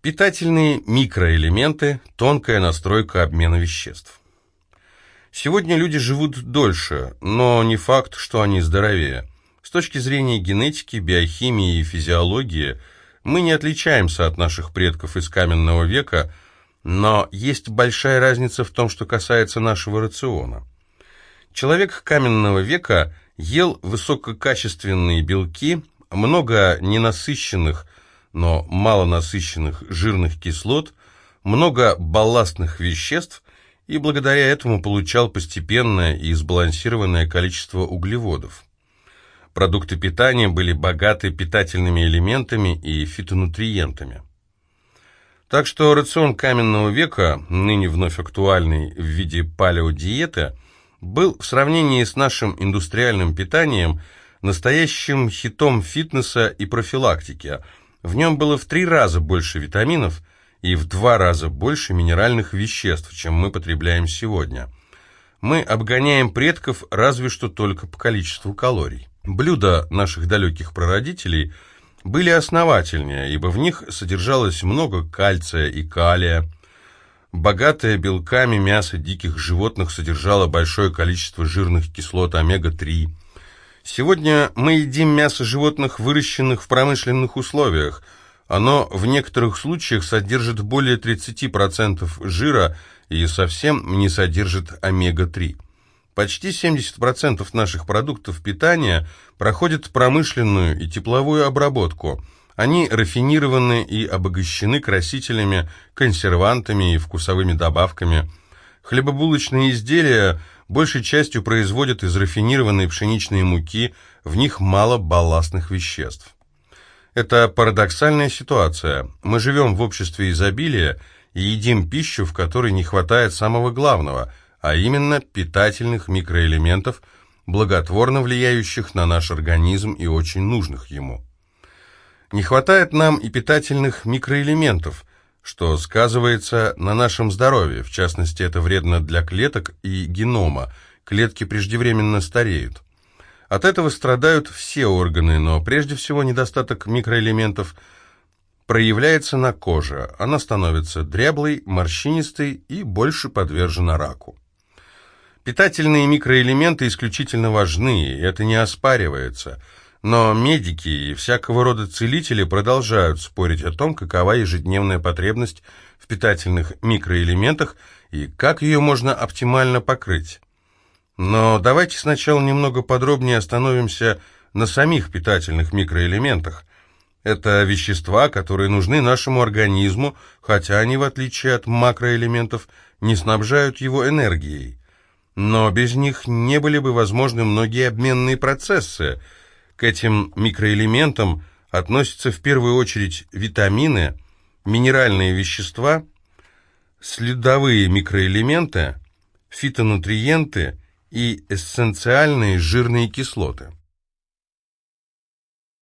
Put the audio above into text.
Питательные микроэлементы, тонкая настройка обмена веществ. Сегодня люди живут дольше, но не факт, что они здоровее. С точки зрения генетики, биохимии и физиологии мы не отличаемся от наших предков из каменного века, но есть большая разница в том, что касается нашего рациона. Человек каменного века ел высококачественные белки, много ненасыщенных, но малонасыщенных жирных кислот, много балластных веществ и благодаря этому получал постепенное и сбалансированное количество углеводов. Продукты питания были богаты питательными элементами и фитонутриентами. Так что рацион каменного века, ныне вновь актуальный в виде палеодиеты, был в сравнении с нашим индустриальным питанием настоящим хитом фитнеса и профилактики. В нем было в три раза больше витаминов и в два раза больше минеральных веществ, чем мы потребляем сегодня. Мы обгоняем предков разве что только по количеству калорий. Блюда наших далеких прародителей – были основательнее, ибо в них содержалось много кальция и калия. Богатое белками мясо диких животных содержало большое количество жирных кислот омега-3. Сегодня мы едим мясо животных, выращенных в промышленных условиях. Оно в некоторых случаях содержит более 30% жира и совсем не содержит омега-3. Почти 70% наших продуктов питания проходят промышленную и тепловую обработку. Они рафинированы и обогащены красителями, консервантами и вкусовыми добавками. Хлебобулочные изделия большей частью производят из рафинированной пшеничной муки, в них мало балластных веществ. Это парадоксальная ситуация. Мы живем в обществе изобилия и едим пищу, в которой не хватает самого главного – а именно питательных микроэлементов, благотворно влияющих на наш организм и очень нужных ему. Не хватает нам и питательных микроэлементов, что сказывается на нашем здоровье, в частности, это вредно для клеток и генома, клетки преждевременно стареют. От этого страдают все органы, но прежде всего недостаток микроэлементов проявляется на коже, она становится дряблой, морщинистой и больше подвержена раку. Питательные микроэлементы исключительно важны, и это не оспаривается. Но медики и всякого рода целители продолжают спорить о том, какова ежедневная потребность в питательных микроэлементах и как ее можно оптимально покрыть. Но давайте сначала немного подробнее остановимся на самих питательных микроэлементах. Это вещества, которые нужны нашему организму, хотя они, в отличие от макроэлементов, не снабжают его энергией. Но без них не были бы возможны многие обменные процессы. К этим микроэлементам относятся в первую очередь витамины, минеральные вещества, следовые микроэлементы, фитонутриенты и эссенциальные жирные кислоты.